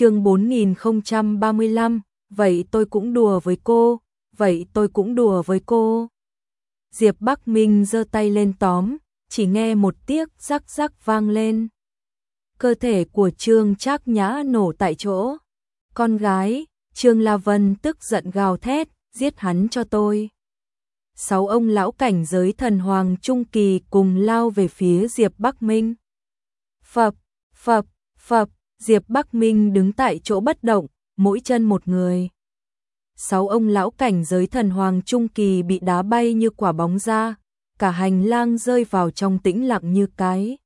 chương 4035, vậy tôi cũng đùa với cô, vậy tôi cũng đùa với cô. Diệp Bắc Minh giơ tay lên tóm, chỉ nghe một tiếc rắc rắc vang lên. Cơ thể của Trương Trác Nhã nổ tại chỗ. Con gái, Trương La Vân tức giận gào thét, giết hắn cho tôi. Sáu ông lão cảnh giới thần hoàng trung kỳ cùng lao về phía Diệp Bắc Minh. Phập, phập, phập, Diệp Bắc Minh đứng tại chỗ bất động, mỗi chân một người. Sáu ông lão cảnh giới thần hoàng trung kỳ bị đá bay như quả bóng ra, cả hành lang rơi vào trong tĩnh lặng như cái.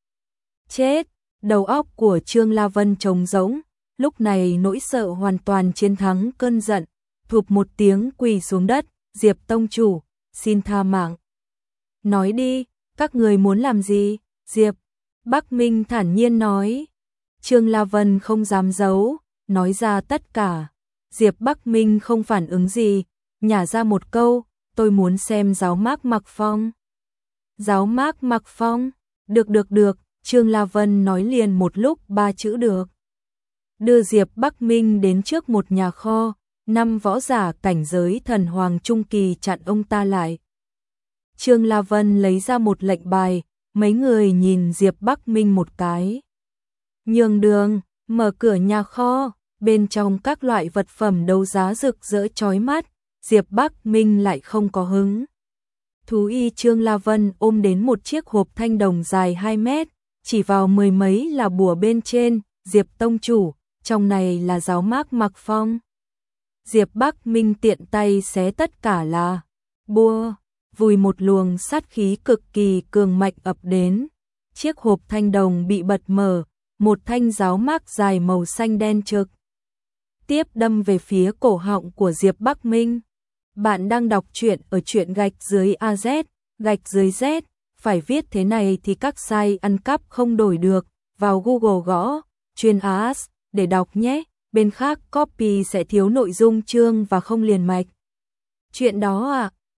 Chết, đầu óc của Trương La Vân trống rỗng, lúc này nỗi sợ hoàn toàn chiến thắng cơn giận, thụp một tiếng quỳ xuống đất, Diệp Tông Chủ, xin tha mạng. Nói đi, các người muốn làm gì? Diệp, Bắc Minh thản nhiên nói. Trương La Vân không dám giấu, nói ra tất cả. Diệp Bắc Minh không phản ứng gì, nhả ra một câu, tôi muốn xem giáo mác mặc phong. Giáo mác mặc phong, được được được, Trương La Vân nói liền một lúc ba chữ được. Đưa Diệp Bắc Minh đến trước một nhà kho, năm võ giả cảnh giới thần hoàng trung kỳ chặn ông ta lại. Trương La Vân lấy ra một lệnh bài, mấy người nhìn Diệp Bắc Minh một cái. Nhường đường, mở cửa nhà kho, bên trong các loại vật phẩm đấu giá rực rỡ chói mắt, Diệp Bắc Minh lại không có hứng. Thú y Trương La Vân ôm đến một chiếc hộp thanh đồng dài 2 mét, chỉ vào mười mấy là bùa bên trên, Diệp Tông Chủ, trong này là giáo mác mặc phong. Diệp Bắc Minh tiện tay xé tất cả là bùa, vùi một luồng sát khí cực kỳ cường mạnh ập đến. Chiếc hộp thanh đồng bị bật mở, một thanh giáo mác dài màu xanh đen trực. Tiếp đâm về phía cổ họng của Diệp Bắc Minh. Bạn đang đọc truyện ở truyện gạch dưới AZ, gạch dưới Z, phải viết thế này thì các sai ăn cắp không đổi được, vào Google gõ, chuyên AS, để đọc nhé, bên khác copy sẽ thiếu nội dung chương và không liền mạch. Chuyện đó à,